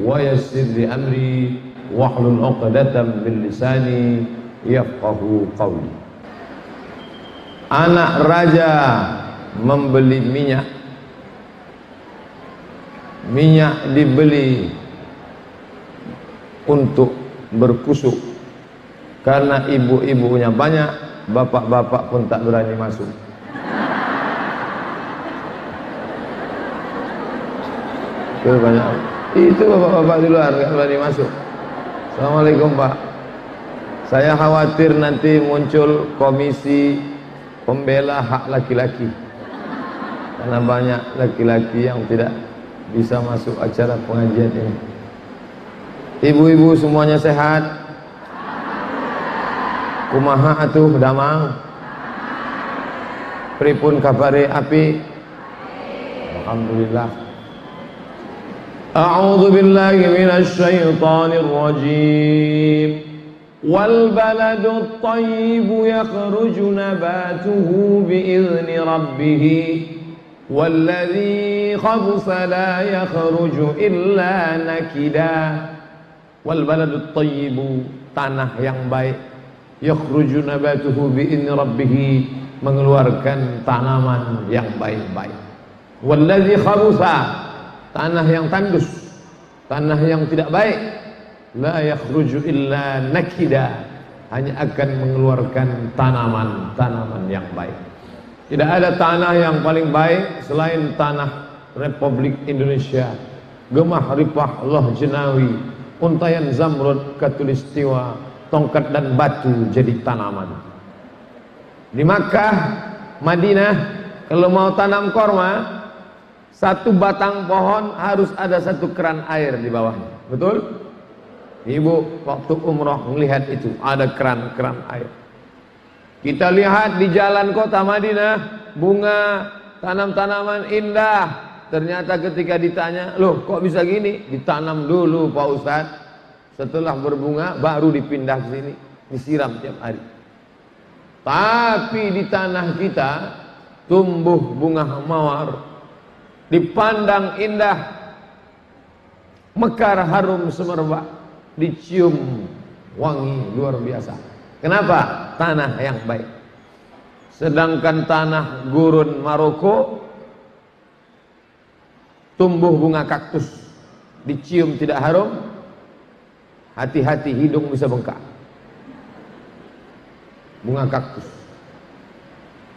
ويسر لي أمري واحلل عقدة من لساني yafqahu qawli anak raja membeli minyak minyak dibeli untuk berkusuk karena ibu-ibunya banyak bapak-bapak pun tak berani masuk itu banyak itu bapak-bapak di luar nggak berani masuk Assalamualaikum Pak. Saya khawatir nanti muncul komisi pembela hak laki-laki. Karena banyak laki-laki yang tidak bisa masuk acara pengajian ini. Ibu-ibu semuanya sehat? Kumaha atuh damang? Pripun kabare api? Alhamdulillah أعوذ بالله من الشيطان الرجيم والبلد الطيب يخرج نباته بإذن ربه والذي خبث لا يخرج إلا نكدا والبلد الطيب tanah yang baik yakhruju nabatuhu bi'in rabbih mengeluarkan tanaman yang baik-baik wallazi khabutha tanah yang tandus tanah yang tidak baik la yakhruju illa nakida. Hanya akan mengeluarkan tanaman-tanaman yang baik. Tidak ada tanah yang paling baik selain tanah Republik Indonesia. Gemah ripah Allah jenawi untayan zamrud katulistiwa tongkat dan batu jadi tanaman. Di Makkah Madinah kalau mau tanam korma satu batang pohon harus ada satu keran air di bawahnya. Betul? Ibu waktu umroh melihat itu ada keran-keran air. Kita lihat di jalan kota Madinah bunga tanam-tanaman indah. Ternyata ketika ditanya, loh kok bisa gini? Ditanam dulu Pak Ustadz. Setelah berbunga baru dipindah ke sini, disiram tiap hari. Tapi di tanah kita tumbuh bunga mawar dipandang indah. Mekar harum semerbak. Dicium wangi luar biasa. Kenapa? Tanah yang baik. Sedangkan tanah gurun Maroko tumbuh bunga kaktus. Dicium tidak harum hati-hati hidung bisa bengkak. Bunga kaktus.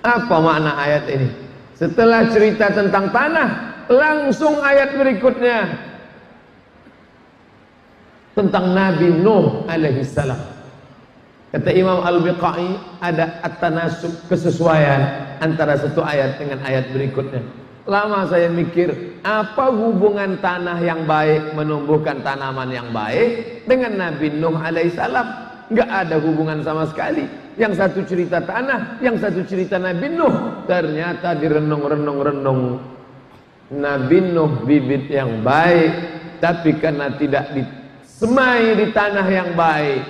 Apa makna ayat ini setelah cerita tentang tanah, langsung ayat berikutnya tentang Nabi Nuh alaihi salam. Kata Imam Al-Biqai ada at-tanasub kesesuaian antara satu ayat dengan ayat berikutnya. Lama saya mikir, apa hubungan tanah yang baik menumbuhkan tanaman yang baik dengan Nabi Nuh alaihi salam? Enggak ada hubungan sama sekali. Yang satu cerita tanah, yang satu cerita Nabi Nuh. Ternyata direnung-renung-renung. Nabi Nuh bibit yang baik, tapi karena tidak disemai di tanah yang baik,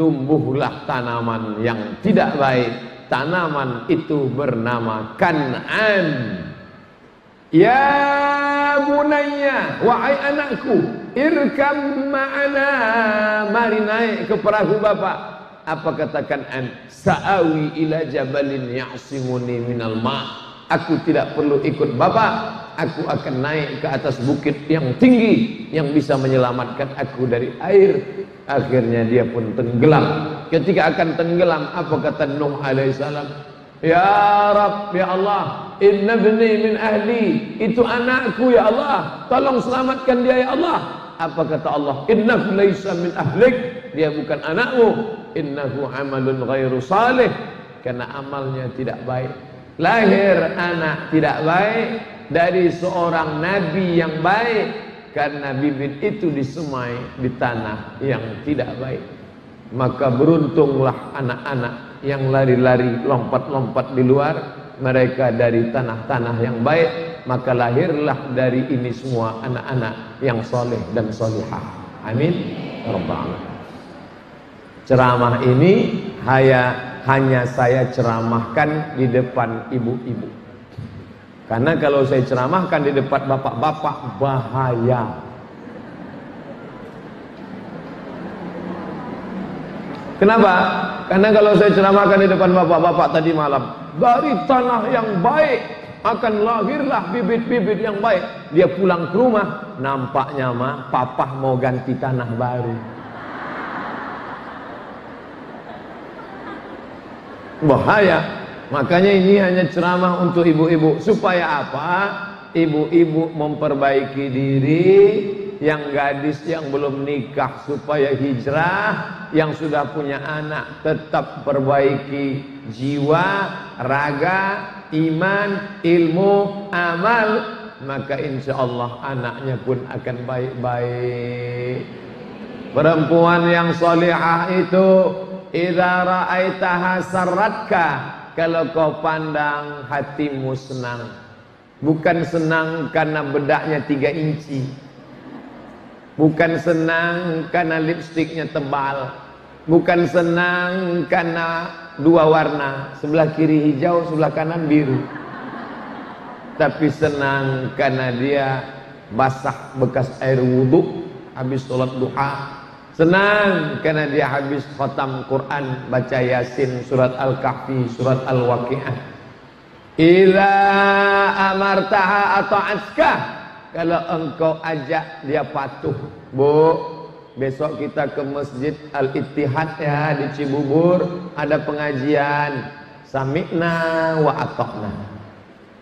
tumbuhlah tanaman yang tidak baik. Tanaman itu bernama Kan'an. Ya bunayya, wahai anakku, irkam ma'ana, mari naik ke perahu bapak apa katakan an? Sa'awi ila jabalin ya'simuni minal ma. Aku tidak perlu ikut bapak aku akan naik ke atas bukit yang tinggi yang bisa menyelamatkan aku dari air. Akhirnya dia pun tenggelam. Ketika akan tenggelam apa kata Nuh alaihissalam ya Rab ya Allah inna bni min ahli. Itu anakku ya Allah. Tolong selamatkan dia ya Allah. Apa kata Allah? Innahu laisa min ahlik dia bukan anakmu. Innahu amalun ghairu salih. Karena amalnya tidak baik. Lahir anak tidak baik. Dari seorang nabi yang baik. Karena bibit itu disemai di tanah yang tidak baik. Maka beruntunglah anak-anak yang lari-lari lompat-lompat di luar. Mereka dari tanah-tanah yang baik. Maka lahirlah dari ini semua anak-anak yang soleh dan solihah amin. Rabbal Ceramah ini hanya hanya saya ceramahkan di depan ibu-ibu. Karena kalau saya ceramahkan di depan bapak-bapak bahaya. Kenapa? Karena kalau saya ceramahkan di depan bapak-bapak tadi malam, dari tanah yang baik akan lahirlah bibit-bibit yang baik. Dia pulang ke rumah, nampaknya mah papa mau ganti tanah baru. Bahaya. Makanya ini hanya ceramah untuk ibu-ibu supaya apa? Ibu-ibu memperbaiki diri, yang gadis yang belum nikah supaya hijrah, yang sudah punya anak tetap perbaiki jiwa, raga, iman, ilmu, amal, maka insya Allah anaknya pun akan baik-baik. Perempuan yang solihah itu idza ra'aitaha sarratka kalau kau pandang hatimu senang. Bukan senang karena bedaknya tiga inci. Bukan senang karena lipstiknya tebal. Bukan senang karena dua warna sebelah kiri hijau sebelah kanan biru. Tapi senang karena dia basah bekas air wudhu habis sholat duha Senang karena dia habis khatam Quran, baca Yasin, surat Al-Kahfi, surat Al-Waqi'ah. Ila amartaha atau aska kalau engkau ajak dia patuh. Bu, besok kita ke Masjid Al-Ittihad ya di Cibubur ada pengajian. Sami'na wa atokna.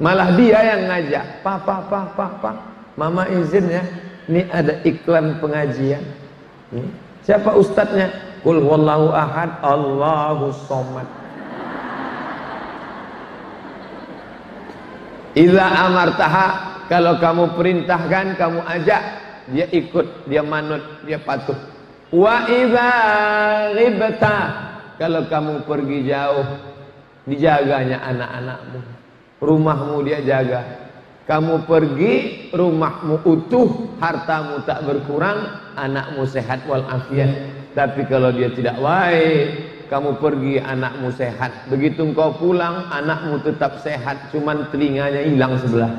Malah dia yang ngajak. Papa, papa, papa. Mama izin ya. Ini ada iklan pengajian. Hmm? Siapa ustadznya? Kul wallahu ahad, Allahu somad. Iza amartaha, kalau kamu perintahkan, kamu ajak, dia ikut, dia manut, dia patuh. Wa iza ghibta, kalau kamu pergi jauh, dijaganya anak-anakmu. Rumahmu dia jaga. Kamu pergi, rumahmu utuh, hartamu tak berkurang, anakmu sehat walafiat. Tapi kalau dia tidak baik, kamu pergi, anakmu sehat. Begitu engkau pulang, anakmu tetap sehat, cuman telinganya hilang sebelah.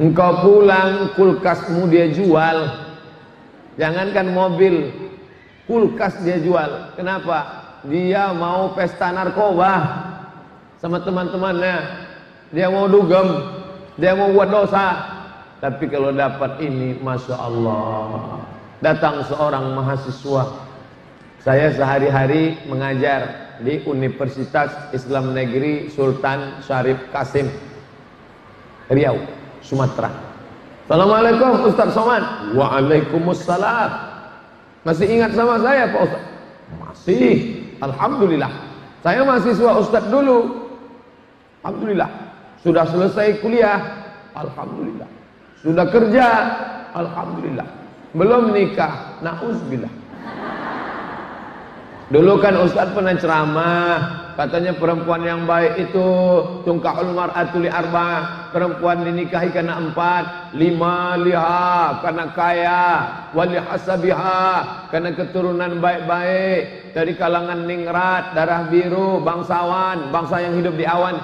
Engkau pulang, kulkasmu dia jual. Jangankan mobil, kulkas dia jual. Kenapa? Dia mau pesta narkoba sama teman-temannya dia mau dugem, dia mau buat dosa. Tapi kalau dapat ini, masya Allah, datang seorang mahasiswa. Saya sehari-hari mengajar di Universitas Islam Negeri Sultan Syarif Kasim, Riau, Sumatera. Assalamualaikum Ustaz Somad. Waalaikumsalam. Masih ingat sama saya Pak Ustaz? Masih. Alhamdulillah. Saya mahasiswa Ustaz dulu. Alhamdulillah. Sudah selesai kuliah, alhamdulillah. Sudah kerja, alhamdulillah. Belum nikah, nauzubillah. Dulu kan Ustaz pernah ceramah, katanya perempuan yang baik itu tungkahul mar'atu li arba, perempuan dinikahi karena empat, lima liha karena kaya, wali hasabiha karena keturunan baik-baik dari kalangan ningrat, darah biru, bangsawan, bangsa yang hidup di awan,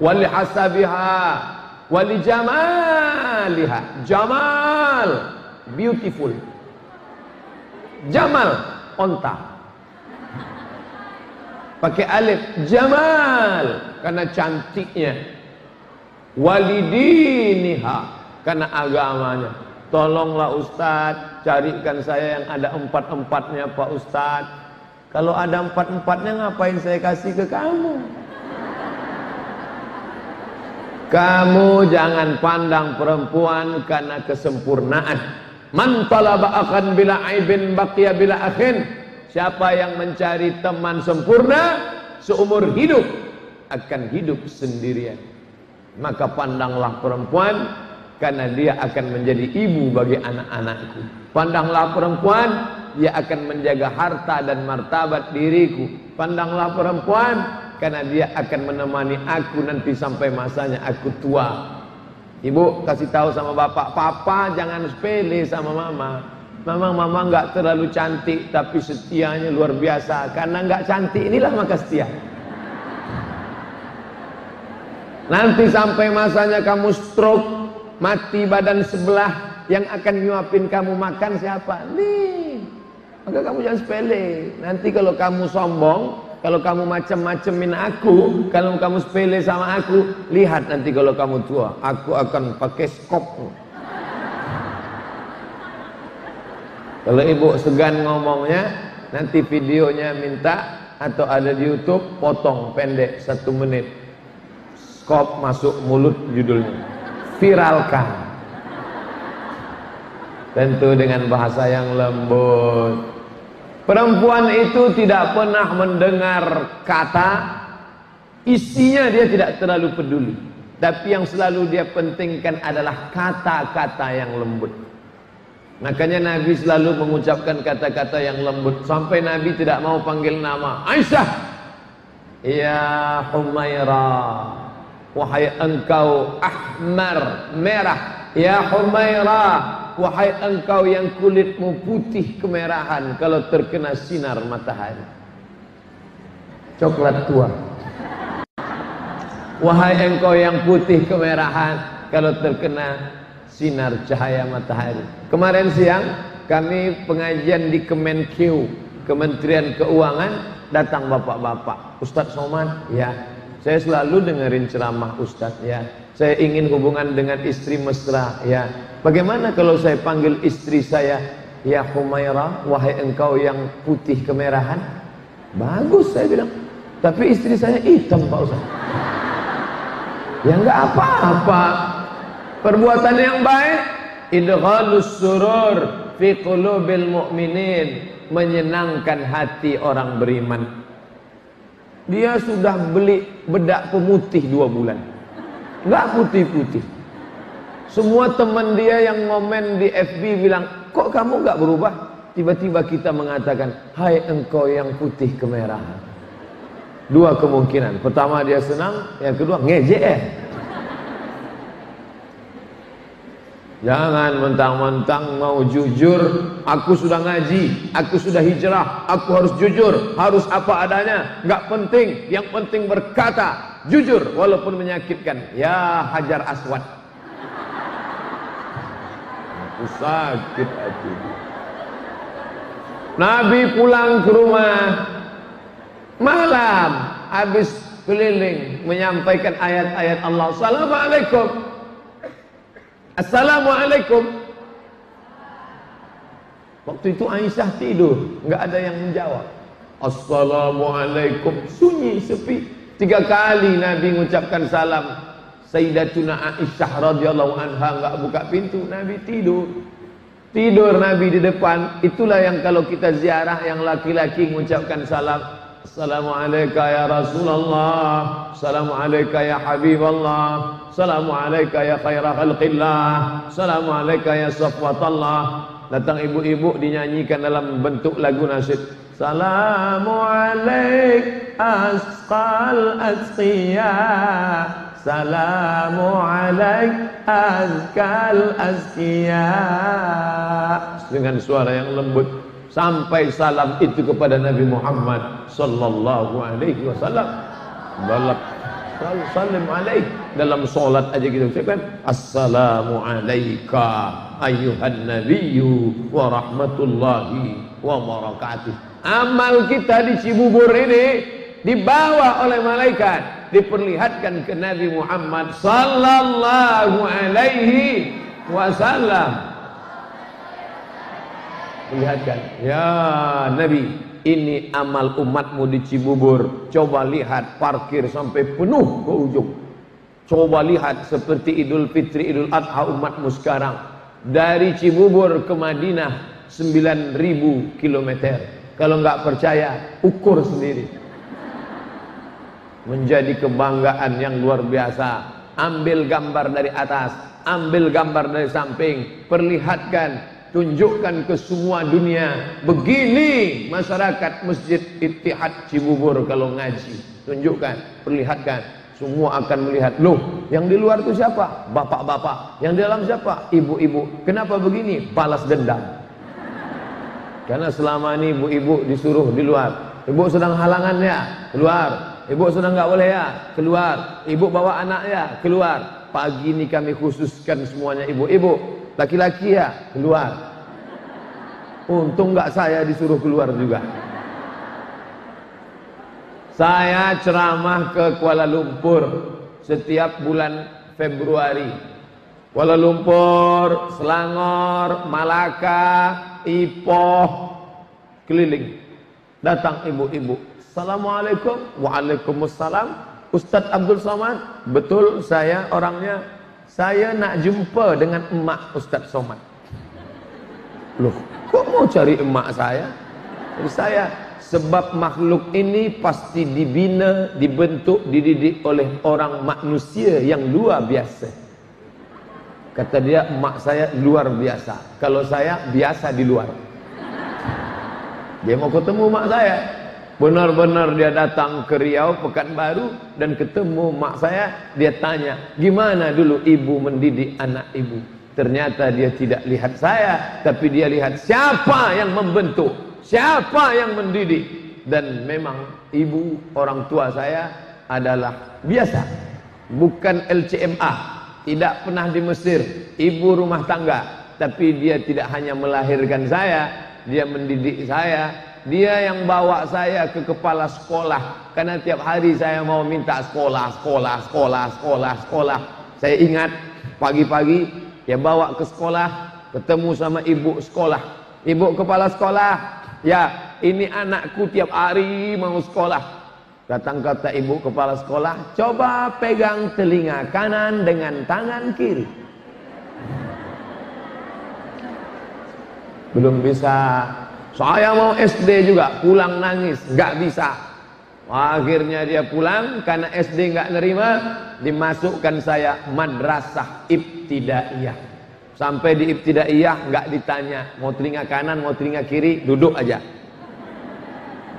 wali hasabiha wali jamaliha jamal beautiful. Jamal onta. Pakai alif. Jamal karena cantiknya. Walidiniha karena agamanya. Tolonglah Ustadz carikan saya yang ada empat-empatnya Pak Ustadz kalau ada empat-empatnya ngapain saya kasih ke kamu kamu jangan pandang perempuan karena kesempurnaan. Man talaba akan bila aibin baqiya bila akhin. Siapa yang mencari teman sempurna seumur hidup akan hidup sendirian. Maka pandanglah perempuan karena dia akan menjadi ibu bagi anak-anakku. Pandanglah perempuan, dia akan menjaga harta dan martabat diriku. Pandanglah perempuan, karena dia akan menemani aku nanti sampai masanya aku tua. Ibu kasih tahu sama bapak, papa jangan sepele sama mama. Memang mama nggak terlalu cantik tapi setianya luar biasa. Karena nggak cantik inilah maka setia. Nanti sampai masanya kamu stroke, mati badan sebelah yang akan nyuapin kamu makan siapa? Nih, Maka kamu jangan sepele. Nanti kalau kamu sombong, kalau kamu macam-macamin aku, kalau kamu sepele sama aku, lihat nanti kalau kamu tua, aku akan pakai skop. Kalau ibu segan ngomongnya, nanti videonya minta atau ada di YouTube, potong pendek satu menit. Skop masuk mulut judulnya. Viralkan. Tentu dengan bahasa yang lembut. Perempuan itu tidak pernah mendengar kata, isinya dia tidak terlalu peduli. Tapi yang selalu dia pentingkan adalah kata-kata yang lembut. Makanya Nabi selalu mengucapkan kata-kata yang lembut sampai Nabi tidak mau panggil nama Aisyah. Ya Humaira, wahai engkau ahmar merah. Ya Humaira, wahai engkau yang kulitmu putih kemerahan kalau terkena sinar matahari. Coklat tua. Wahai engkau yang putih kemerahan kalau terkena sinar cahaya matahari. Kemarin siang kami pengajian di Kemenq, Kementerian Keuangan, datang bapak-bapak. Ustadz Somad, ya. Saya selalu dengerin ceramah Ustadz, ya. Saya ingin hubungan dengan istri mesra, ya. Bagaimana kalau saya panggil istri saya, ya Humaira, wahai engkau yang putih kemerahan? Bagus saya bilang. Tapi istri saya hitam Pak Ustadz. Ya enggak apa-apa. Perbuatan yang baik idghalus surur fi qulubil mu'minin menyenangkan hati orang beriman. Dia sudah beli bedak pemutih dua bulan. Enggak putih-putih. Semua teman dia yang ngomen di FB bilang, kok kamu enggak berubah? Tiba-tiba kita mengatakan, hai engkau yang putih kemerahan. Dua kemungkinan. Pertama dia senang, yang kedua ngejek. Jangan mentang-mentang mau jujur, aku sudah ngaji, aku sudah hijrah, aku harus jujur, harus apa adanya, nggak penting, yang penting berkata, jujur walaupun menyakitkan. Ya Hajar Aswad. Aku sakit hati. Nabi pulang ke rumah malam habis keliling menyampaikan ayat-ayat Allah. Assalamualaikum. Assalamualaikum. Waktu itu Aisyah tidur, nggak ada yang menjawab. Assalamualaikum, sunyi sepi. Tiga kali Nabi mengucapkan salam. Sayyidatuna Aisyah radhiyallahu anha nggak buka pintu, Nabi tidur. Tidur Nabi di depan, itulah yang kalau kita ziarah yang laki-laki mengucapkan salam, Assalamualaikum ya Rasulullah. Assalamualaikum ya Habiballah Assalamualaikum ya khairah khalqillah. Assalamualaikum ya safwatallah. Datang ibu-ibu dinyanyikan dalam bentuk lagu nasyid Assalamualaikum asqal asqiya. Assalamualaikum azkal azkiya Dengan suara yang lembut sampai salam itu kepada Nabi Muhammad sallallahu alaihi wasallam. Balak salam alaih. Dalam solat aja kita ucapkan assalamu alayka ayuhan nabiyyu wa rahmatullahi wa barakatuh amal kita di Cibubur ini dibawa oleh malaikat diperlihatkan ke Nabi Muhammad sallallahu alaihi wasallam Lihatkan, ya Nabi, ini amal umatmu di Cibubur. Coba lihat parkir sampai penuh ke ujung. Coba lihat seperti Idul Fitri, Idul Adha umatmu sekarang. Dari Cibubur ke Madinah 9000 km. Kalau nggak percaya, ukur sendiri. Menjadi kebanggaan yang luar biasa. Ambil gambar dari atas, ambil gambar dari samping, perlihatkan tunjukkan ke semua dunia. Begini masyarakat Masjid Ittihad Cibubur kalau ngaji. Tunjukkan perlihatkan. Semua akan melihat. Loh yang di luar itu siapa? Bapak-bapak. Yang di dalam siapa? Ibu-ibu. Kenapa begini? Balas dendam karena selama ini ibu-ibu disuruh di luar. Ibu sedang halangan ya keluar. Ibu sedang nggak boleh ya keluar. Ibu bawa anak ya keluar. Pagi ini kami khususkan semuanya ibu-ibu. Laki-laki ya keluar. Untung nggak saya disuruh keluar juga. Saya ceramah ke Kuala Lumpur setiap bulan Februari. Kuala Lumpur, Selangor, Malaka, Ipoh, keliling. Datang ibu-ibu. Assalamualaikum. Waalaikumsalam. Ustadz Abdul Somad. Betul saya orangnya. Saya nak jumpa dengan emak Ustadz Somad. Loh, kok mau cari emak saya? Jadi saya sebab makhluk ini pasti dibina, dibentuk, dididik oleh orang manusia yang luar biasa. Kata dia, emak saya luar biasa. Kalau saya biasa di luar. Dia mau ketemu emak saya. Benar-benar dia datang ke Riau, Pekanbaru dan ketemu mak saya. Dia tanya, gimana dulu ibu mendidik anak ibu? Ternyata dia tidak lihat saya, tapi dia lihat siapa yang membentuk, siapa yang mendidik. Dan memang ibu orang tua saya adalah biasa, bukan LCMA, tidak pernah di Mesir, ibu rumah tangga. Tapi dia tidak hanya melahirkan saya, dia mendidik saya, dia yang bawa saya ke kepala sekolah karena tiap hari saya mau minta sekolah, sekolah, sekolah, sekolah, sekolah. Saya ingat pagi-pagi dia bawa ke sekolah, ketemu sama ibu sekolah. Ibu kepala sekolah, ya ini anakku tiap hari mau sekolah. Datang kata ibu kepala sekolah, coba pegang telinga kanan dengan tangan kiri. Belum bisa. Saya mau SD juga, pulang nangis, nggak bisa. Akhirnya dia pulang karena SD nggak nerima, dimasukkan saya madrasah ibtidaiyah. Sampai di ibtidaiyah nggak ditanya mau telinga kanan, mau telinga kiri, duduk aja.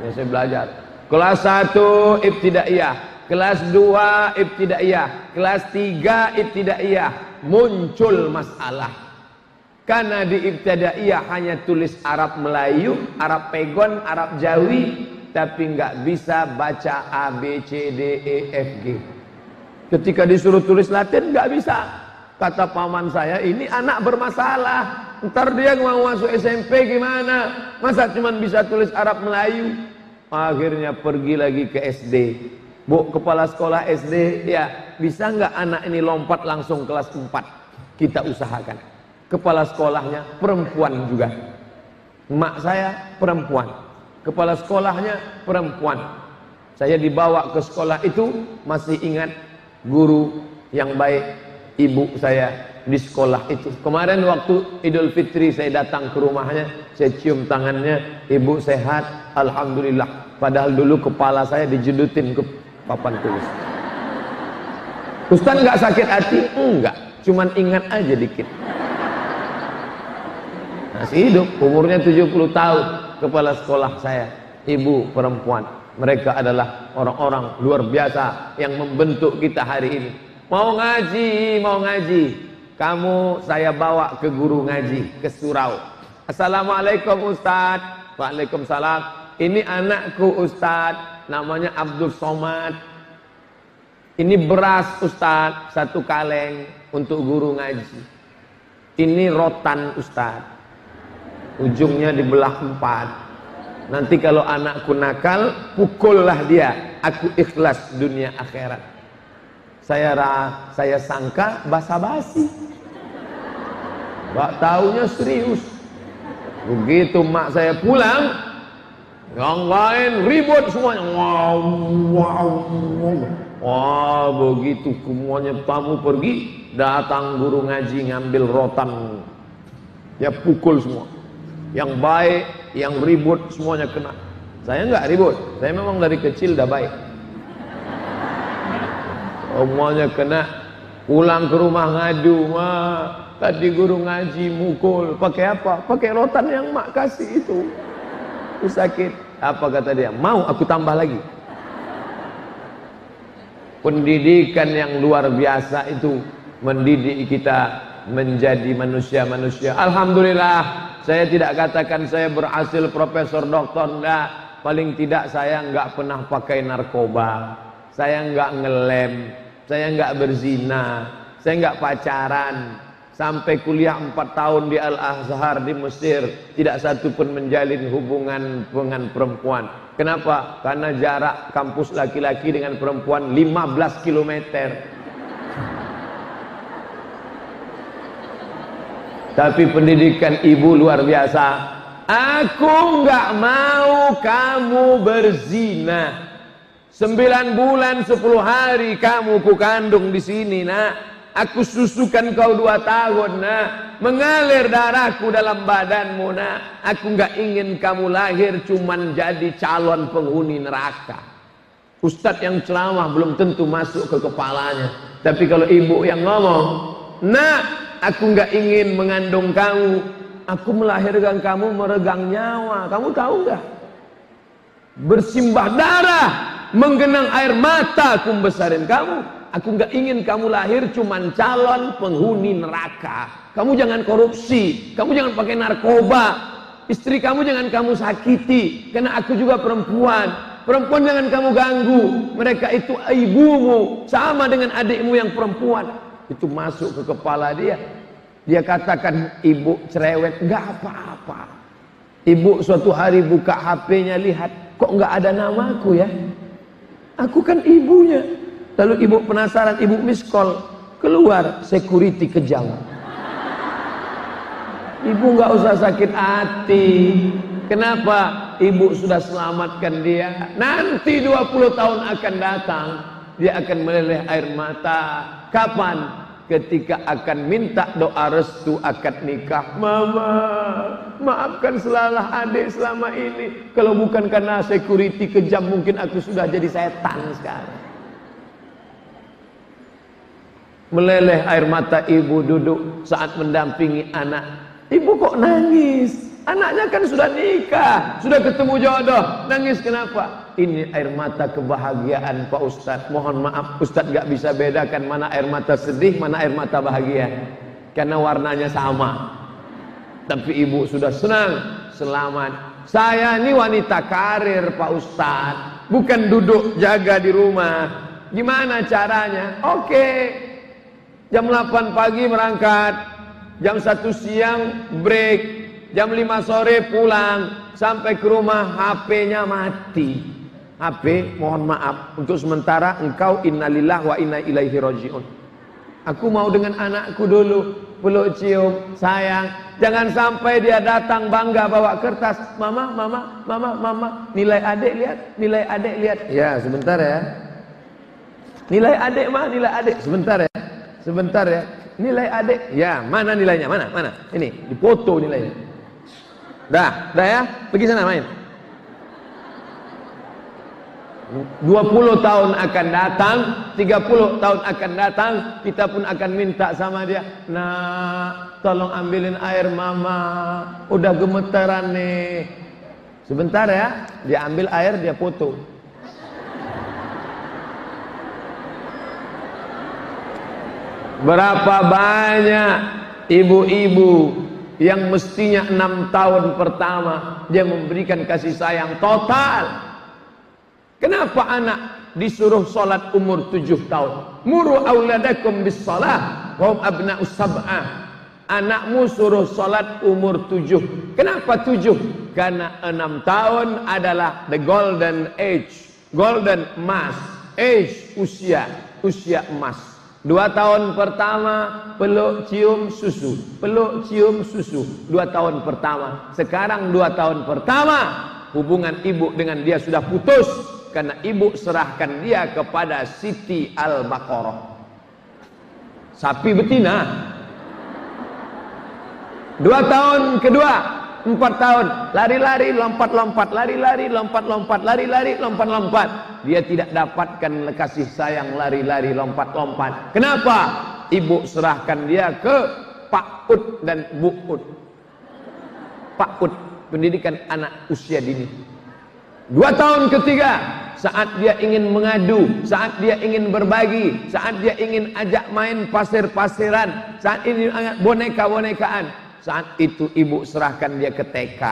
Saya belajar. Kelas 1 ibtidaiyah, kelas 2 ibtidaiyah, kelas 3 ibtidaiyah, muncul masalah. Karena di ibtidaiyah hanya tulis Arab Melayu, Arab Pegon, Arab Jawi, tapi nggak bisa baca A B C D E F G. Ketika disuruh tulis Latin nggak bisa. Kata paman saya, ini anak bermasalah. Ntar dia mau masuk SMP gimana? Masa cuma bisa tulis Arab Melayu? Akhirnya pergi lagi ke SD. Bu, kepala sekolah SD, ya bisa nggak anak ini lompat langsung kelas 4? Kita usahakan. Kepala sekolahnya perempuan juga. Mak saya perempuan Kepala sekolahnya perempuan. Saya dibawa ke sekolah itu masih ingat guru yang baik ibu saya di sekolah itu. Kemarin waktu Idul Fitri saya datang ke rumahnya, saya cium tangannya, ibu sehat, alhamdulillah. Padahal dulu kepala saya dijedutin ke papan tulis. Ustaz nggak sakit hati? Enggak, cuman ingat aja dikit. Masih hidup, umurnya 70 tahun kepala sekolah saya, ibu perempuan. Mereka adalah orang-orang luar biasa yang membentuk kita hari ini. Mau ngaji, mau ngaji. Kamu saya bawa ke guru ngaji, ke surau. Assalamualaikum Ustaz. Waalaikumsalam. Ini anakku Ustaz, namanya Abdul Somad. Ini beras Ustaz, satu kaleng untuk guru ngaji. Ini rotan Ustaz ujungnya dibelah empat nanti kalau anakku nakal pukullah dia aku ikhlas dunia akhirat saya ra, saya sangka basa-basi. Bak taunya serius. Begitu mak saya pulang yang lain ribut semuanya. Wow wow wah begitu semuanya tamu pergi datang guru ngaji ngambil rotan. Ya pukul semua. Yang baik, yang ribut semuanya kena. Saya enggak ribut, saya memang dari kecil dah baik. Semuanya kena. Pulang ke rumah ngadu, mak. Tadi guru ngaji mukul, pakai apa? Pakai rotan yang mak kasih itu. Itu sakit. Apa kata dia? Mau aku tambah lagi. Pendidikan yang luar biasa itu mendidik kita menjadi manusia-manusia. Alhamdulillah saya tidak katakan saya berhasil profesor doktor enggak. Paling tidak saya enggak pernah pakai narkoba. Saya enggak ngelem. Saya enggak berzina. Saya enggak pacaran. sampai kuliah 4 tahun di Al-Azhar di Mesir tidak satu pun menjalin hubungan dengan perempuan kenapa? karena jarak kampus laki-laki dengan perempuan 15 km tapi pendidikan ibu luar biasa aku nggak mau kamu berzina sembilan bulan sepuluh hari kamu ku kandung di sini nak. Aku susukan kau dua tahun nak. Mengalir darahku dalam badanmu nak. Aku nggak ingin kamu lahir cuman jadi calon penghuni neraka. Ustadz yang ceramah belum tentu masuk ke kepalanya. Tapi kalau ibu yang ngomong Nak aku nggak ingin mengandung kamu. Aku melahirkan kamu meregang nyawa. Kamu tahu nggak? Bersimbah darah Menggenang air mata aku membesarin kamu Aku nggak ingin kamu lahir cuman calon penghuni neraka. Kamu jangan korupsi, kamu jangan pakai narkoba. Istri kamu jangan kamu sakiti, karena aku juga perempuan. Perempuan jangan kamu ganggu. Mereka itu ibumu, sama dengan adikmu yang perempuan. Itu masuk ke kepala dia. Dia katakan ibu cerewet, nggak apa-apa. Ibu suatu hari buka HP-nya lihat, kok nggak ada namaku ya? Aku kan ibunya. Lalu ibu penasaran, ibu miskol keluar security kejam. Ibu nggak usah sakit hati. Kenapa? Ibu sudah selamatkan dia. Nanti 20 tahun akan datang, dia akan meleleh air mata. Kapan? Ketika akan minta doa restu akad nikah. Mama, maafkan salah adik selama ini. Kalau bukan karena security kejam, mungkin aku sudah jadi setan sekarang. Meleleh air mata ibu duduk saat mendampingi anak. Ibu kok nangis? Anaknya kan sudah nikah, sudah ketemu jodoh. Nangis kenapa? Ini air mata kebahagiaan Pak Ustadz. Mohon maaf Ustadz gak bisa bedakan mana air mata sedih, mana air mata bahagia. Karena warnanya sama. Tapi ibu sudah senang, selamat. Saya ini wanita karir Pak Ustadz. Bukan duduk jaga di rumah. Gimana caranya? Oke. Jam 8 pagi berangkat, jam 1 siang break, jam 5 sore pulang, sampai ke rumah HP-nya mati. HP, mohon maaf, untuk sementara engkau innalillah wa inna ilaihi rajiun. Aku mau dengan anakku dulu, peluk cium, sayang. Jangan sampai dia datang bangga bawa kertas. Mama, mama, mama, mama, nilai adik lihat, nilai adik lihat. Ya, sebentar ya. Nilai adik mah, nilai adik. Sebentar ya. Sebentar ya. Nilai adik. Ya, mana nilainya? Mana? Mana? Ini, dipoto nilainya. Dah, dah ya. Pergi sana main. 20 tahun akan datang, 30 tahun akan datang, kita pun akan minta sama dia, "Nak, tolong ambilin air mama, udah gemetaran nih." Sebentar ya, dia ambil air, dia foto. Berapa banyak ibu-ibu yang mestinya enam tahun pertama dia memberikan kasih sayang total. Kenapa anak disuruh sholat umur tujuh tahun? Muru auladakum bis wa abna sab'ah. Anakmu suruh sholat umur tujuh. Kenapa tujuh? Karena enam tahun adalah the golden age, golden emas, age usia, usia emas. Dua tahun pertama peluk cium susu, peluk cium susu. Dua tahun pertama. Sekarang dua tahun pertama hubungan ibu dengan dia sudah putus karena ibu serahkan dia kepada Siti Al-Baqarah. Sapi betina. Dua tahun kedua empat tahun. Lari-lari lompat-lompat. Lari-lari lompat-lompat. Lari-lari lompat-lompat. Dia tidak dapatkan kasih sayang. Lari-lari lompat-lompat. Kenapa? Ibu serahkan dia ke Pak Ud dan Bu Ud Pak Ud pendidikan anak usia dini. Dua tahun ketiga saat dia ingin mengadu, saat dia ingin berbagi, saat dia ingin ajak main pasir-pasiran, saat ini boneka-bonekaan, saat itu ibu serahkan dia ke TK.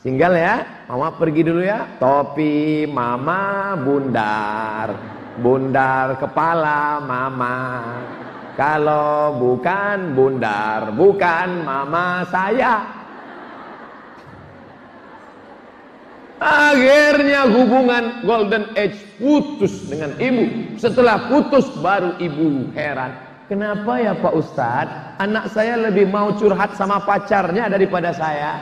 Tinggal ya, mama pergi dulu ya. Topi mama bundar, bundar kepala mama. Kalau bukan bundar, bukan mama saya. Akhirnya hubungan Golden Age putus dengan ibu. Setelah putus baru ibu heran. Kenapa ya Pak Ustadz? Anak saya lebih mau curhat sama pacarnya daripada saya.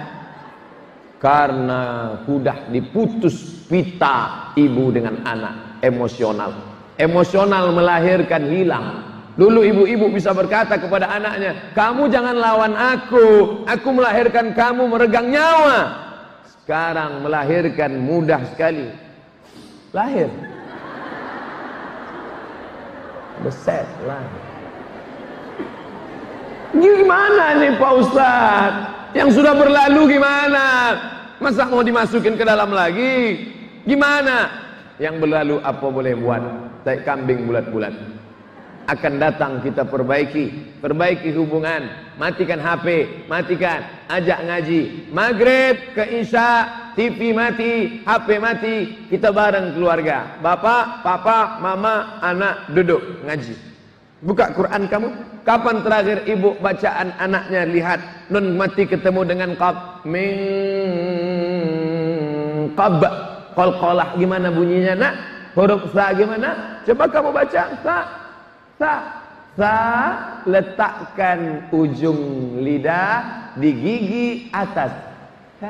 Karena sudah diputus pita ibu dengan anak emosional. Emosional melahirkan hilang Dulu ibu-ibu bisa berkata kepada anaknya, "Kamu jangan lawan aku, aku melahirkan kamu meregang nyawa." Sekarang melahirkan mudah sekali. Lahir. Beset lah. Gimana nih Pak Ustadz? Yang sudah berlalu gimana? Masa mau dimasukin ke dalam lagi? Gimana? Yang berlalu apa boleh buat? Tai kambing bulat-bulat akan datang kita perbaiki perbaiki hubungan matikan HP matikan ajak ngaji maghrib ke isya TV mati HP mati kita bareng keluarga bapak papa mama anak duduk ngaji buka Quran kamu. Kapan terakhir ibu bacaan anaknya lihat? Nun mati ketemu dengan qab. Min qab. Qalqalah gimana bunyinya nak? Huruf sa gimana? Coba kamu baca. Sa. Sa, sa. Letakkan ujung lidah di gigi atas. Sa.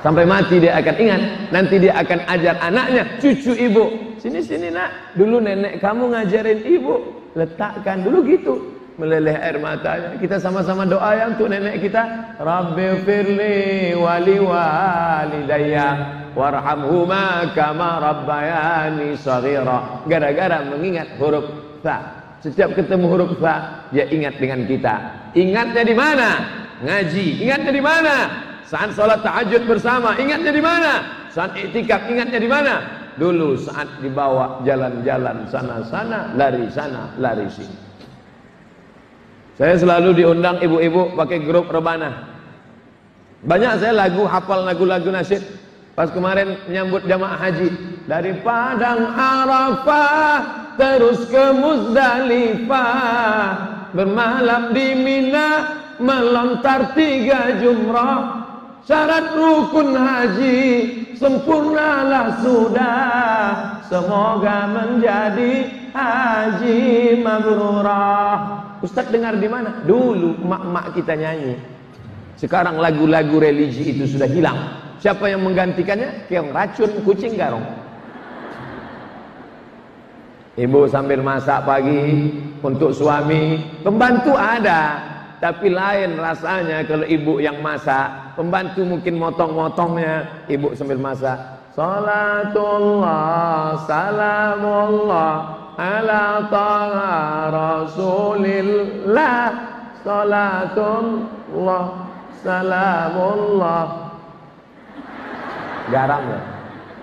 Sampai mati dia akan ingat. Nanti dia akan ajar anaknya, cucu ibu. Sini sini nak. Dulu nenek kamu ngajarin ibu. Letakkan dulu gitu meleleh air matanya. Kita sama-sama doa yang untuk nenek kita. Rabbi firli wali walidayya warhamhuma kama rabbayani saghira. Gara-gara mengingat huruf fa. Setiap ketemu huruf fa, dia ingat dengan kita. Ingatnya di mana? Ngaji. Ingatnya di mana? Saat sholat tahajud bersama. Ingatnya di mana? Saat itikaf. Ingatnya di mana? Dulu saat dibawa jalan-jalan sana-sana, lari sana, lari sini. Saya selalu diundang ibu-ibu pakai grup rebana. Banyak saya lagu hafal lagu-lagu nasyid. Pas kemarin menyambut jamaah haji dari Padang Arafah terus ke Muzdalifah bermalam di Mina melontar tiga jumrah syarat rukun haji sempurnalah sudah semoga menjadi haji mabrurah Ustaz dengar di mana? Dulu mak-mak kita nyanyi. Sekarang lagu-lagu religi itu sudah hilang. Siapa yang menggantikannya? Keong racun kucing garong. Ibu sambil masak pagi untuk suami, pembantu ada, tapi lain rasanya kalau ibu yang masak, pembantu mungkin motong-motongnya, ibu sambil masak. Salatullah, salamullah, ala taha rasulillah. Salatullah salamullah. Garam ya?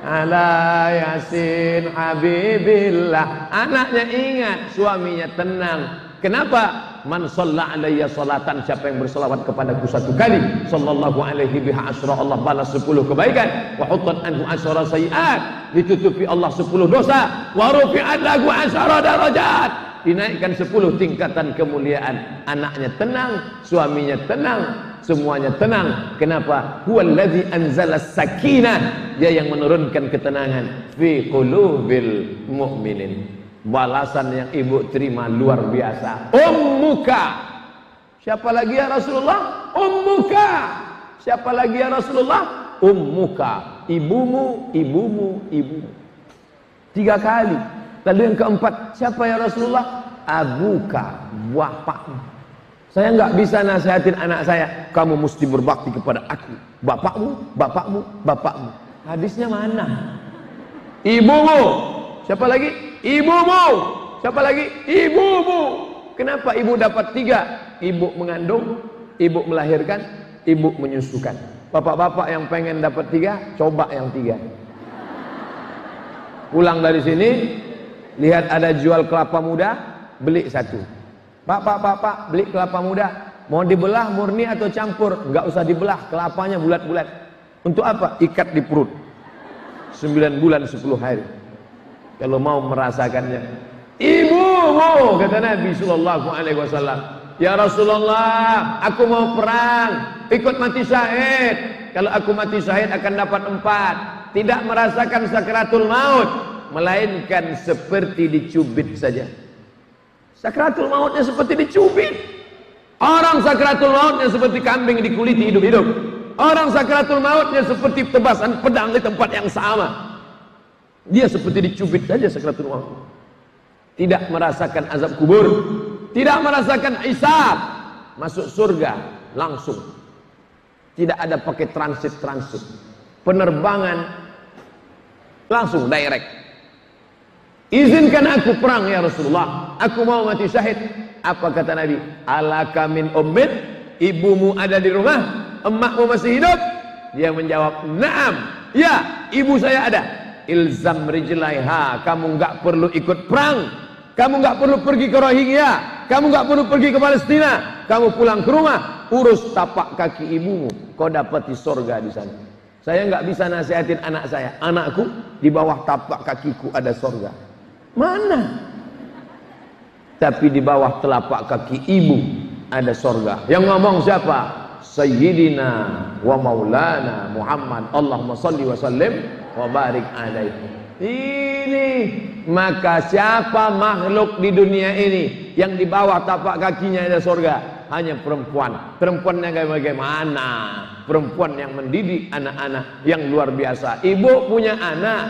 Ala yasin habibillah. Anaknya ingat suaminya tenang. Kenapa man shalla alayya salatan siapa yang berselawat kepadaku satu kali sallallahu alaihi biha asra Allah balas sepuluh kebaikan. Wa hutan anhu asra sayiat ditutupi Allah sepuluh dosa. Wa rufi'at lahu asra darajat. Dinaikkan sepuluh tingkatan kemuliaan. Anaknya tenang suaminya tenang semuanya tenang. Kenapa? Huwallazi anzala sakinah. Dia yang menurunkan ketenangan. Fi qulubil mu'minin balasan yang ibu terima luar biasa. Ummuka siapa lagi ya Rasulullah? Ummuka siapa lagi ya Rasulullah? Ummuka ibumu ibumu ibumu tiga kali. Lalu yang keempat siapa ya Rasulullah? Abuka bapakmu saya nggak bisa nasihatin anak saya. Kamu mesti berbakti kepada aku. Bapakmu bapakmu bapakmu. Hadisnya mana? Ibumu siapa lagi? Ibumu. Siapa lagi? Ibumu. Kenapa ibu dapat tiga? Ibu mengandung ibu melahirkan ibu menyusukan. Bapak-bapak yang pengen dapat tiga coba yang tiga. Pulang dari sini lihat ada jual kelapa muda beli satu. Pak pak pak pak beli kelapa muda. Mau dibelah murni atau campur? Nggak usah dibelah kelapanya bulat-bulat. Untuk apa? Ikat di perut. 9 bulan 10 hari kalau mau merasakannya. Ibumu kata Nabi sallallahu alaihi wasallam. Ya Rasulullah, aku mau perang, ikut mati syahid. Kalau aku mati syahid akan dapat empat. Tidak merasakan sakratul maut, melainkan seperti dicubit saja. Sakratul mautnya seperti dicubit. Orang sakratul mautnya seperti kambing dikuliti hidup-hidup. Orang sakratul mautnya seperti tebasan pedang di tempat yang sama. Dia seperti dicubit saja sakratul maut. Tidak merasakan azab kubur, tidak merasakan isab, masuk surga langsung. Tidak ada pakai transit-transit. Penerbangan langsung direct. Izinkan aku perang ya Rasulullah. Aku mau mati syahid. Apa kata Nabi? Alaka min ummit? Ibumu ada di rumah? emakmu masih hidup? Dia menjawab, "Naam." Ya, ibu saya ada. Ilzam rijlaiha, kamu enggak perlu ikut perang. Kamu enggak perlu pergi ke Rohingya. Kamu enggak perlu pergi ke Palestina. Kamu pulang ke rumah, urus tapak kaki ibumu. Kau dapat di sorga di sana. Saya enggak bisa nasihatin anak saya. Anakku di bawah tapak kakiku ada sorga. Mana? Tapi di bawah telapak kaki ibu ada sorga. Yang ngomong siapa? Sayyidina wa maulana Muhammad Allahumma salli wa sallim wa barik ini maka siapa makhluk di dunia ini yang di bawah tapak kakinya ada surga hanya perempuan. Perempuan yang bagaimana? Perempuan yang mendidik anak-anak yang luar biasa. Ibu punya anak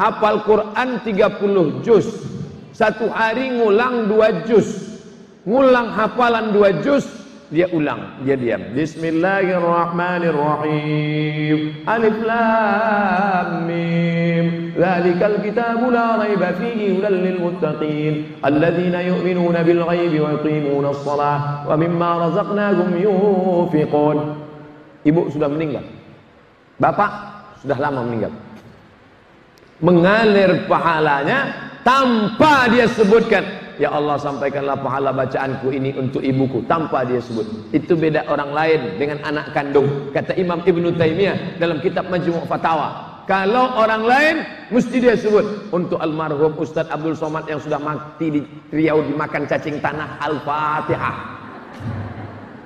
hafal Quran 30 juz. Satu hari ngulang dua juz. Ngulang hafalan dua juz dia ulang, dia diam. Bismillahirrahmanirrahim. Alif lam mim. Dzalikal kitabu la raiba fihi hudal lil muttaqin alladzina yu'minuna bil ghaibi wa yuqimuna shalah wa mimma razaqnahum yunfiqun. Ibu sudah meninggal. Bapak sudah lama meninggal. Mengalir pahalanya tanpa dia sebutkan Ya Allah sampaikanlah pahala bacaanku ini untuk ibuku tanpa dia sebut. Itu beda orang lain dengan anak kandung. Kata Imam Ibn Taymiyah dalam kitab Majmu' Fatawa. Kalau orang lain mesti dia sebut untuk almarhum Ustadz Abdul Somad yang sudah mati di Riau dimakan cacing tanah Al-Fatihah.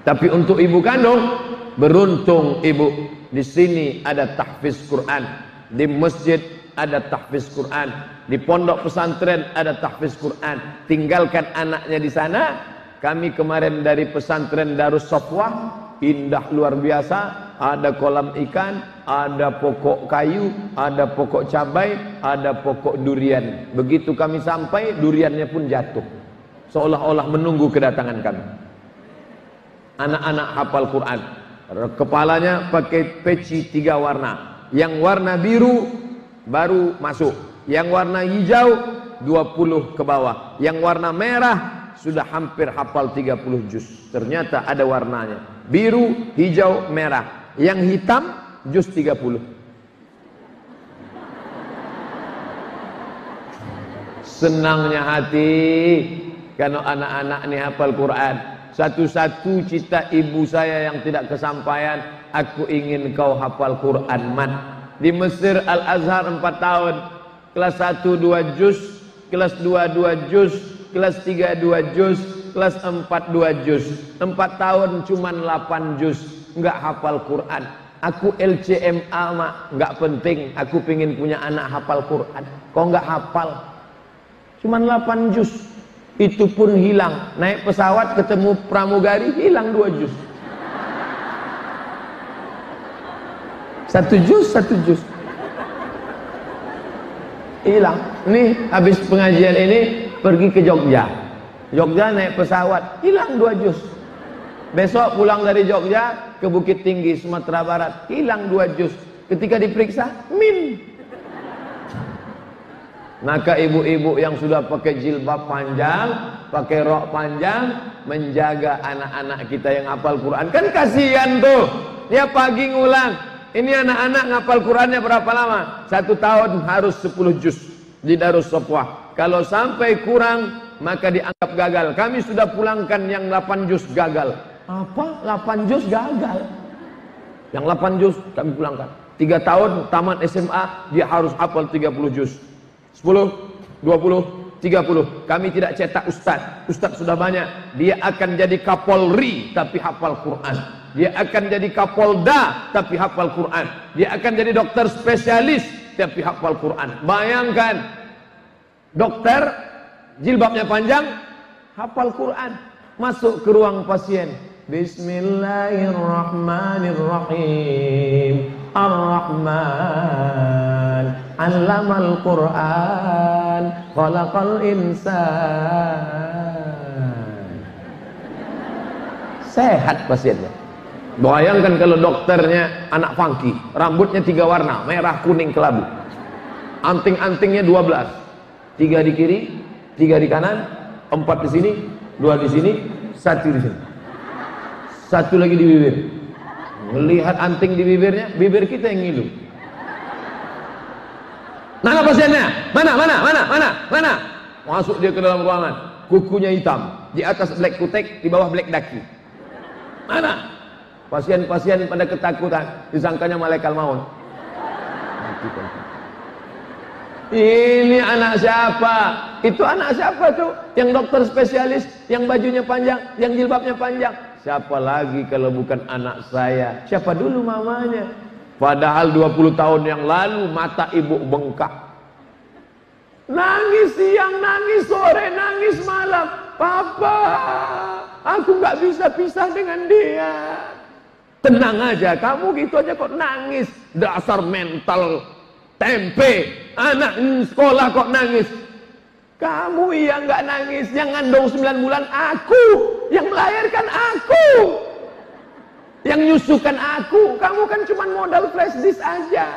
Tapi untuk ibu kandung beruntung ibu di sini ada tahfiz Quran di masjid ada tahfiz Quran, di pondok pesantren ada tahfiz Quran. Tinggalkan anaknya di sana. Kami kemarin dari pesantren Darus Sofwah, indah luar biasa. Ada kolam ikan, ada pokok kayu, ada pokok cabai, ada pokok durian. Begitu kami sampai, duriannya pun jatuh. Seolah-olah menunggu kedatangan kami. Anak-anak hafal Quran. Kepalanya pakai peci tiga warna. Yang warna biru baru masuk. Yang warna hijau 20 ke bawah. Yang warna merah sudah hampir hafal 30 juz. Ternyata ada warnanya. Biru, hijau, merah. Yang hitam juz 30. Senangnya hati kalau anak-anak ini hafal Quran. Satu-satu cita ibu saya yang tidak kesampaian, aku ingin kau hafal Quran mat di Mesir Al-Azhar 4 tahun kelas 1 2 juz kelas 2 2 juz kelas 3 2 juz kelas 4 2 juz. 4 tahun cuman 8 juz. Enggak hafal Quran. Aku LCMA mak. Enggak penting. Aku pingin punya anak hafal Quran. Kok enggak hafal? Cuman 8 juz. Itu pun hilang. Naik pesawat ketemu pramugari hilang 2 juz. Satu jus, satu jus. Hilang. Nih habis pengajian ini pergi ke Jogja. Jogja naik pesawat, hilang dua jus. Besok pulang dari Jogja ke Bukit Tinggi Sumatera Barat, hilang dua jus. Ketika diperiksa, min. Maka ibu-ibu yang sudah pakai jilbab panjang, pakai rok panjang, menjaga anak-anak kita yang hafal Quran. Kan kasihan tuh. Dia pagi ngulang, ini anak-anak ngapal Qurannya berapa lama? Satu tahun harus 10 juz di Darus Sofwah. Kalau sampai kurang maka dianggap gagal. Kami sudah pulangkan yang 8 juz gagal. Apa? 8 juz gagal. Yang 8 juz kami pulangkan. 3 tahun tamat SMA dia harus hafal 30 juz. 10 20, 30. Kami tidak cetak ustaz. Ustaz sudah banyak. Dia akan jadi kapolri tapi hafal Quran. Dia akan jadi kapolda tapi hafal Quran. Dia akan jadi dokter spesialis tapi hafal Quran. Bayangkan dokter jilbabnya panjang hafal Quran. Masuk ke ruang pasien. Bismillahirrahmanirrahim. Ar-Rahman 'allamal Qur'an khalaqal insan. Sehat pasiennya. Bayangkan kalau dokternya anak funky, rambutnya tiga warna, merah, kuning, kelabu. Anting-antingnya 12. Tiga di kiri, tiga di kanan, empat di sini, dua di sini, satu di sini. Satu lagi di bibir. Melihat anting di bibirnya, bibir kita yang ngilu. Mana pasiennya? Mana, mana, mana, mana, mana? Masuk dia ke dalam ruangan. Kukunya hitam. Di atas black kutek, di bawah black daki. Mana? Pasien-pasien pada ketakutan, disangkanya malaikat maut. Ini anak siapa? Itu anak siapa tuh? Yang dokter spesialis, yang bajunya panjang, yang jilbabnya panjang. Siapa lagi kalau bukan anak saya? Siapa dulu mamanya? Padahal 20 tahun yang lalu mata ibu bengkak. Nangis siang, nangis sore, nangis malam. Papa, aku nggak bisa pisah dengan dia. Tenang aja, kamu gitu aja kok nangis. Dasar mental tempe. Anak sekolah kok nangis. Kamu yang nggak nangis, yang ngandung 9 bulan aku, yang melahirkan aku. Yang nyusukan aku, kamu kan cuma modal flash disk aja.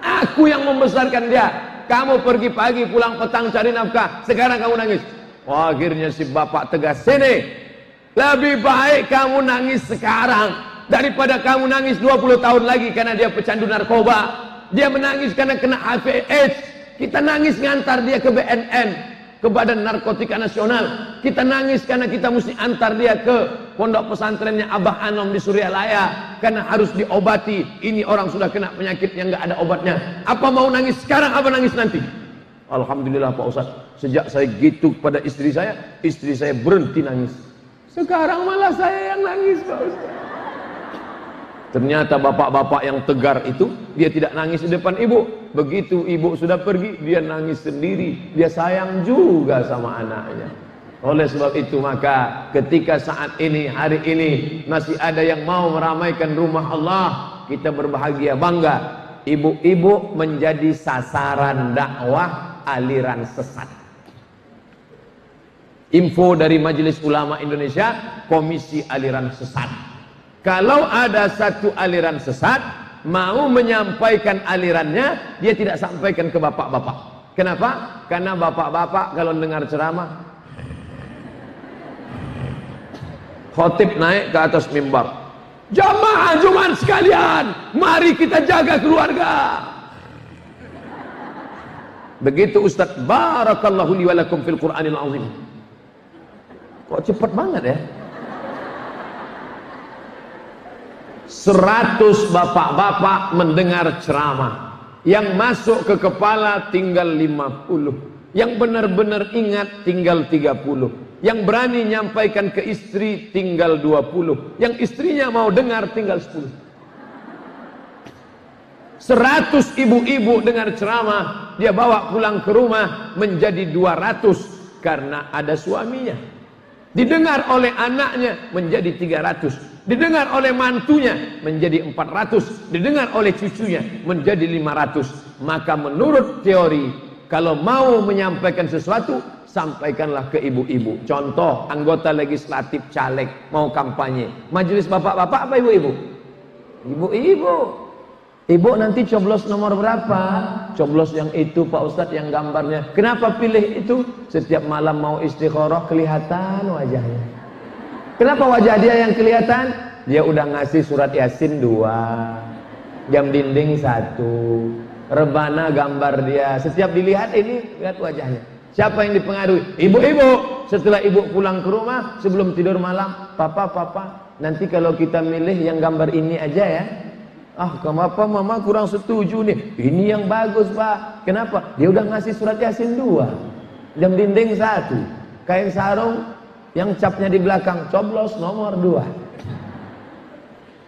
Aku yang membesarkan dia. Kamu pergi pagi, pulang petang cari nafkah. Sekarang kamu nangis. Wah, akhirnya si bapak tegas, sini, lebih baik kamu nangis sekarang daripada kamu nangis 20 tahun lagi karena dia pecandu narkoba. Dia menangis karena kena HIV AIDS. Kita nangis ngantar dia ke BNN, ke Badan Narkotika Nasional. Kita nangis karena kita mesti antar dia ke pondok pesantrennya Abah Anom di Suryalaya karena harus diobati. Ini orang sudah kena penyakit yang nggak ada obatnya. Apa mau nangis sekarang apa nangis nanti? Alhamdulillah Pak Ustaz, sejak saya gitu pada istri saya, istri saya berhenti nangis. Sekarang malah saya yang nangis Pak Ustaz. Ternyata bapak-bapak yang tegar itu dia tidak nangis di depan ibu. Begitu ibu sudah pergi, dia nangis sendiri. Dia sayang juga sama anaknya. Oleh sebab itu maka ketika saat ini hari ini masih ada yang mau meramaikan rumah Allah, kita berbahagia bangga. Ibu-ibu menjadi sasaran dakwah aliran sesat. Info dari Majelis Ulama Indonesia, Komisi Aliran Sesat. Kalau ada satu aliran sesat, mau menyampaikan alirannya, dia tidak sampaikan ke bapak-bapak. Kenapa? Karena bapak-bapak kalau dengar ceramah, khotib naik ke atas mimbar. Jamaah Jumat sekalian, mari kita jaga keluarga. Begitu Ustaz Barakallahu li fil Qur'anil azim. Kok cepat banget ya? Seratus bapak-bapak mendengar ceramah. Yang masuk ke kepala tinggal lima puluh. Yang benar-benar ingat tinggal tiga puluh. Yang berani nyampaikan ke istri tinggal dua puluh. Yang istrinya mau dengar tinggal sepuluh. Seratus ibu-ibu dengar ceramah Dia bawa pulang ke rumah menjadi dua ratus Karena ada suaminya Didengar oleh anaknya menjadi tiga ratus. Didengar oleh mantunya menjadi 400 didengar oleh cucunya menjadi 500 maka menurut teori kalau mau menyampaikan sesuatu sampaikanlah ke ibu-ibu. Contoh anggota legislatif caleg mau kampanye. Majelis bapak-bapak apa ibu-ibu? Ibu-ibu ibu nanti coblos nomor berapa coblos yang itu Pak Ustadz yang gambarnya kenapa pilih itu setiap malam mau istikharah kelihatan wajahnya Kenapa wajah dia yang kelihatan? Dia udah ngasih surat Yasin dua, jam dinding satu, rebana gambar dia. Setiap dilihat ini lihat wajahnya. Siapa yang dipengaruhi? Ibu-ibu. Setelah ibu pulang ke rumah sebelum tidur malam, papa, papa, nanti kalau kita milih yang gambar ini aja ya. Ah, kenapa mama kurang setuju nih? Ini yang bagus, Pak. Kenapa? Dia udah ngasih surat Yasin dua. Dan dinding satu. Kain sarung yang capnya di belakang coblos nomor dua.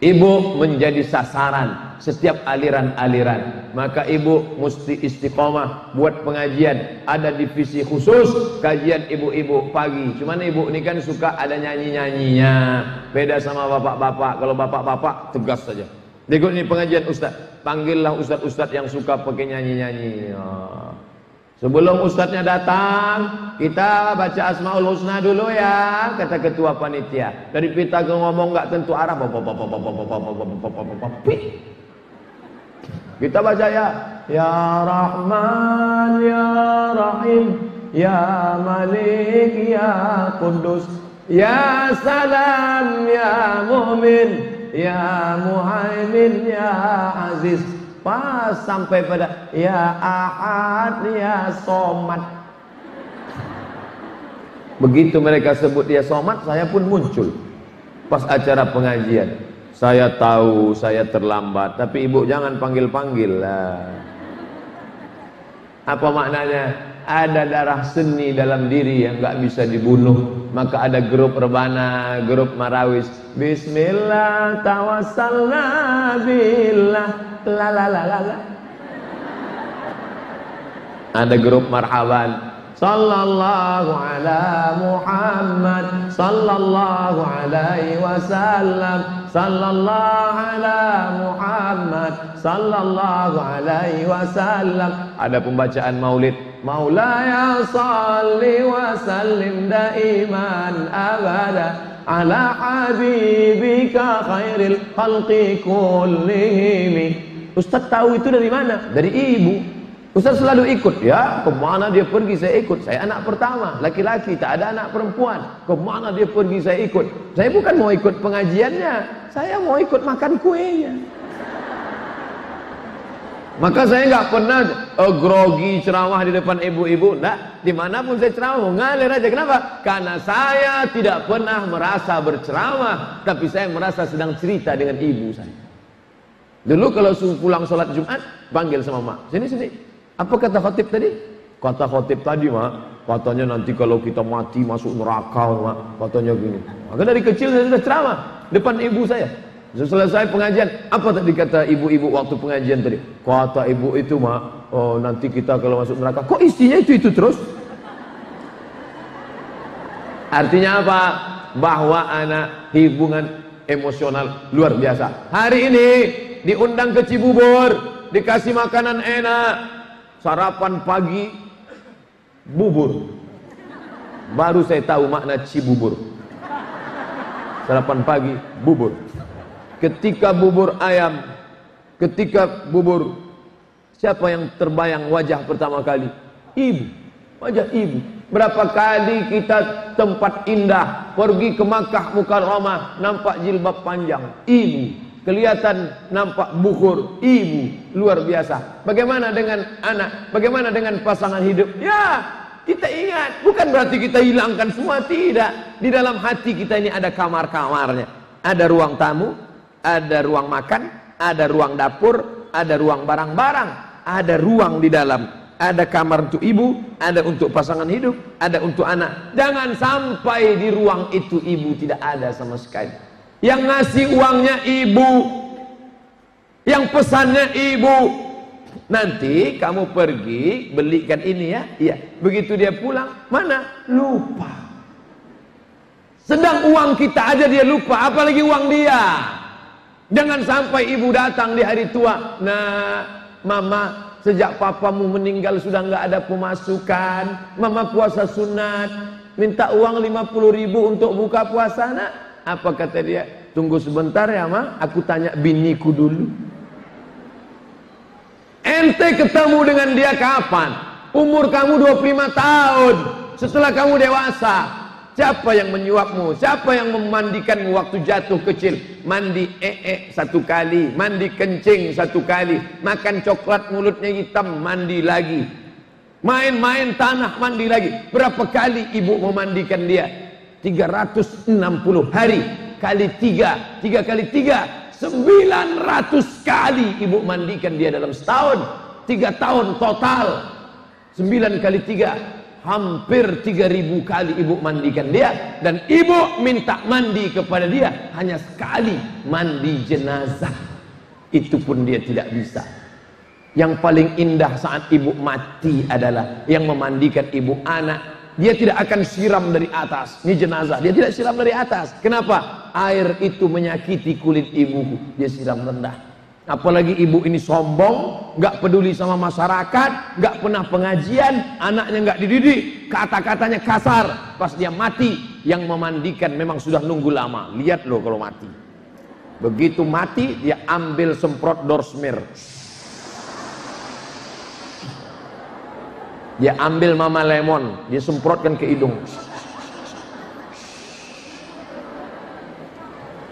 Ibu menjadi sasaran setiap aliran-aliran. Maka ibu mesti istiqomah buat pengajian. Ada divisi khusus kajian ibu-ibu pagi. Cuman ibu ini kan suka ada nyanyi-nyanyinya. Beda sama bapak-bapak. Kalau bapak-bapak tegas saja. Ikut ini pengajian ustaz. Panggillah ustaz-ustaz yang suka pakai nyanyi-nyanyi. Oh. Sebelum ustadznya datang, kita baca Asmaul Husna dulu ya, kata ketua panitia. Dari kita ke ngomong nggak tentu arah, kita baca ya, Ya Rahman, Ya Rahim, Ya Malik, Ya Kudus, Ya Salam, Ya Mu'min, Ya Muhaimin, Ya Aziz. Pas sampai pada ya ahad ya somat. Begitu mereka sebut dia somat, saya pun muncul. Pas acara pengajian. Saya tahu saya terlambat, tapi ibu jangan panggil-panggil lah. Apa maknanya? Ada darah seni dalam diri yang nggak bisa dibunuh. Maka ada grup rebana, grup marawis. Bismillah tawassalna la la la la la ada grup marhaban صلى الله على محمد صلى الله عليه وسلم صلى الله على محمد صلى الله عليه وسلم ada pembacaan maulid مولاي صل وسلم دائما ابدا على حبيبك خير الخلق كلهم Ustaz tahu itu dari mana? Dari ibu. Ustaz selalu ikut. Ya, ke mana dia pergi saya ikut. Saya anak pertama, laki-laki, tak ada anak perempuan. Ke mana dia pergi saya ikut. Saya bukan mau ikut pengajiannya. Saya mau ikut makan kuenya. Maka saya nggak pernah uh, grogi ceramah di depan ibu-ibu. Nah, di mana pun saya ceramah, ngalir aja. Kenapa? Karena saya tidak pernah merasa berceramah, tapi saya merasa sedang cerita dengan ibu saya. Dulu kalau pulang sholat Jumat, panggil sama mak. Sini sini. Apa kata khotib tadi? Kata khotib tadi mak, katanya nanti kalau kita mati masuk neraka mak. Katanya gini. Maka dari kecil saya sudah ceramah depan ibu saya. Selesai pengajian, apa tadi kata ibu-ibu waktu pengajian tadi? Kata ibu itu mak, oh nanti kita kalau masuk neraka, kok isinya itu itu terus? Artinya apa? Bahwa anak hubungan emosional luar biasa. Hari ini diundang ke Cibubur, dikasih makanan enak, sarapan pagi, bubur. Baru saya tahu makna Cibubur. Sarapan pagi, bubur. Ketika bubur ayam, ketika bubur, siapa yang terbayang wajah pertama kali? Ibu, wajah ibu. Berapa kali kita tempat indah, pergi ke Makkah Mukarramah, nampak jilbab panjang, ibu kelihatan nampak bukur ibu luar biasa. Bagaimana dengan anak? Bagaimana dengan pasangan hidup? Ya kita ingat. Bukan berarti kita hilangkan semua tidak. Di dalam hati kita ini ada kamar-kamarnya. Ada ruang tamu ada ruang makan ada ruang dapur ada ruang barang-barang. Ada ruang di dalam. Ada kamar untuk ibu, ada untuk pasangan hidup, ada untuk anak. Jangan sampai di ruang itu ibu tidak ada sama sekali. Yang ngasih uangnya ibu. Yang pesannya ibu. Nanti kamu pergi belikan ini ya. Iya. Begitu dia pulang, mana? Lupa. Sedang uang kita aja dia lupa, apalagi uang dia. Jangan sampai ibu datang di hari tua. Nah, mama sejak papamu meninggal sudah nggak ada pemasukan. Mama puasa sunat. Minta uang 50 ribu untuk buka puasa nak. Apa kata dia? Tunggu sebentar ya ma, aku tanya biniku dulu. Ente ketemu dengan dia kapan? Umur kamu 25 tahun. Setelah kamu dewasa, siapa yang menyuapmu? Siapa yang memandikanmu waktu jatuh kecil? Mandi ee satu kali, mandi kencing satu kali, makan coklat mulutnya hitam, mandi lagi. Main-main tanah, mandi lagi. Berapa kali ibu memandikan dia? 360 hari kali 3 3 kali 3 900 kali ibu mandikan dia dalam setahun. Tiga tahun total. 9 kali tiga. Hampir 3000 kali ibu mandikan dia. Dan ibu minta mandi kepada dia. Hanya sekali mandi jenazah. Itu pun dia tidak bisa. Yang paling indah saat ibu mati adalah yang memandikan ibu anak dia tidak akan siram dari atas. Ini jenazah, dia tidak siram dari atas. Kenapa? Air itu menyakiti kulit ibuku. Dia siram rendah. Apalagi ibu ini sombong, nggak peduli sama masyarakat, nggak pernah pengajian, anaknya nggak dididik, kata-katanya kasar. Pas dia mati, yang memandikan memang sudah nunggu lama. Lihat loh kalau mati. Begitu mati, dia ambil semprot dorsmir. Dia ambil mama lemon, dia semprotkan ke hidung.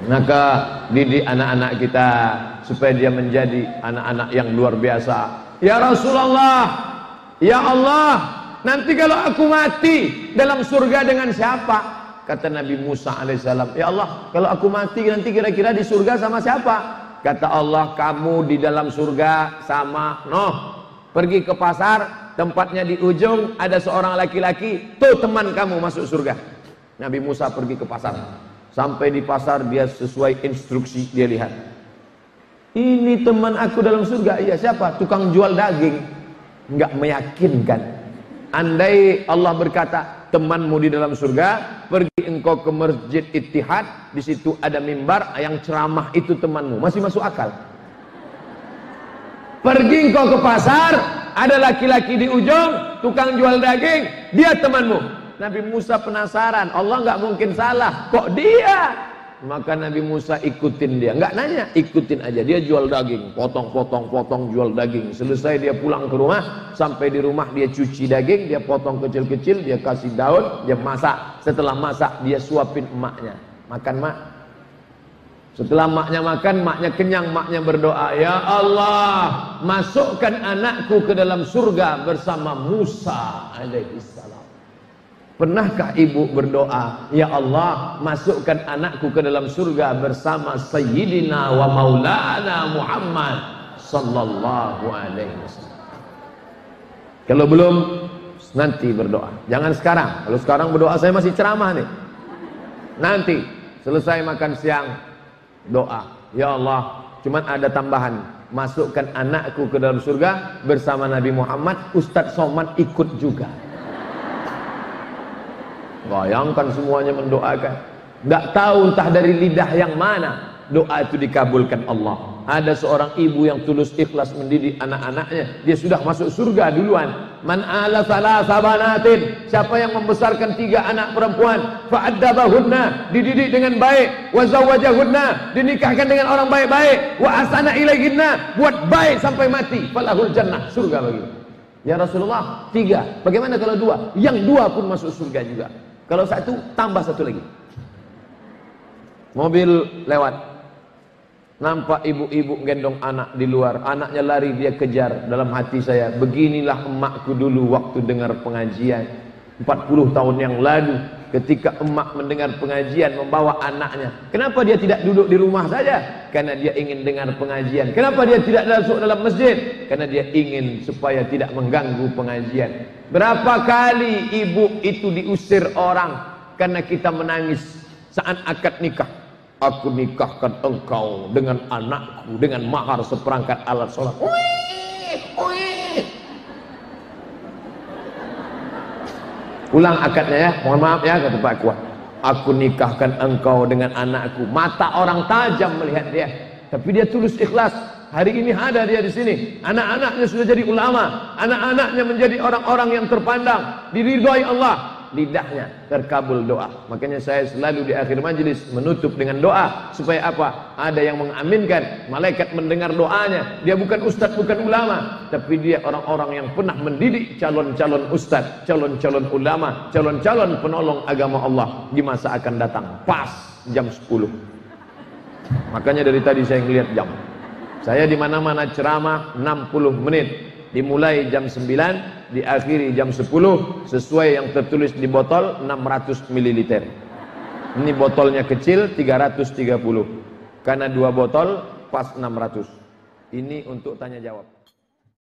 Maka didik anak-anak kita supaya dia menjadi anak-anak yang luar biasa. Ya Rasulullah, ya Allah, nanti kalau aku mati dalam surga dengan siapa? Kata Nabi Musa alaihissalam, Ya Allah, kalau aku mati nanti kira-kira di surga sama siapa? Kata Allah, kamu di dalam surga sama Noh. Pergi ke pasar, tempatnya di ujung ada seorang laki-laki, tuh teman kamu masuk surga. Nabi Musa pergi ke pasar. Sampai di pasar dia sesuai instruksi dia lihat. Ini teman aku dalam surga. Iya siapa? Tukang jual daging. Enggak meyakinkan. Andai Allah berkata, temanmu di dalam surga, pergi engkau ke masjid Ittihad, di situ ada mimbar yang ceramah itu temanmu. Masih masuk akal. Pergi engkau ke pasar, ada laki-laki di ujung, tukang jual daging, dia temanmu. Nabi Musa penasaran, Allah nggak mungkin salah, kok dia? Maka Nabi Musa ikutin dia, nggak nanya, ikutin aja. Dia jual daging, potong, potong, potong, jual daging. Selesai dia pulang ke rumah, sampai di rumah dia cuci daging, dia potong kecil-kecil, dia kasih daun, dia masak. Setelah masak, dia suapin emaknya. Makan mak. Setelah maknya makan, maknya kenyang, maknya berdoa, Ya Allah, masukkan anakku ke dalam surga bersama Musa alaihissalam. Pernahkah ibu berdoa, Ya Allah, masukkan anakku ke dalam surga bersama Sayyidina wa Maulana Muhammad sallallahu alaihi wasallam. Kalau belum, nanti berdoa. Jangan sekarang. Kalau sekarang berdoa saya masih ceramah nih. Nanti selesai makan siang doa. Ya Allah, cuman ada tambahan. Masukkan anakku ke dalam surga bersama Nabi Muhammad, Ustadz Somad ikut juga. Bayangkan semuanya mendoakan. Tidak tahu entah dari lidah yang mana doa itu dikabulkan Allah. Ada seorang ibu yang tulus ikhlas mendidik anak-anaknya, dia sudah masuk surga duluan. Man ala salah sabanatin, siapa yang membesarkan tiga anak perempuan, fa'addabahunna, dididik dengan baik, wa zawwajahunna, dinikahkan dengan orang baik-baik, wa asana ilaihinna, buat baik sampai mati, falahul jannah, surga bagi. Ya Rasulullah, tiga. Bagaimana kalau dua? Yang dua pun masuk surga juga. Kalau satu, tambah satu lagi. Mobil lewat. Nampak ibu-ibu gendong anak di luar. Anaknya lari, dia kejar. Dalam hati saya, beginilah emakku dulu waktu dengar pengajian. 40 tahun yang lalu ketika emak mendengar pengajian membawa anaknya. Kenapa dia tidak duduk di rumah saja? Karena dia ingin dengar pengajian. Kenapa dia tidak masuk dalam masjid? Karena dia ingin supaya tidak mengganggu pengajian. Berapa kali ibu itu diusir orang? Karena kita menangis saat akad nikah aku nikahkan engkau dengan anakku dengan mahar seperangkat alat sholat. Wih, wih. ulang akadnya ya mohon maaf ya kata Pak Kuat. Aku nikahkan engkau dengan anakku. Mata orang tajam melihat dia tapi dia tulus ikhlas. Hari ini ada dia di sini. Anak-anaknya sudah jadi ulama. Anak-anaknya menjadi orang-orang yang terpandang. Diridhoi Allah lidahnya terkabul doa. Makanya saya selalu di akhir majelis menutup dengan doa supaya apa? Ada yang mengaminkan, malaikat mendengar doanya. Dia bukan ustadz, bukan ulama, tapi dia orang-orang yang pernah mendidik calon-calon ustadz, calon-calon ulama, calon-calon penolong agama Allah di masa akan datang. Pas jam 10. Makanya dari tadi saya ngelihat jam. Saya di mana-mana ceramah 60 menit dimulai jam 9 diakhiri jam 10 sesuai yang tertulis di botol 600 ml ini botolnya kecil 330 karena dua botol pas 600 ini untuk tanya jawab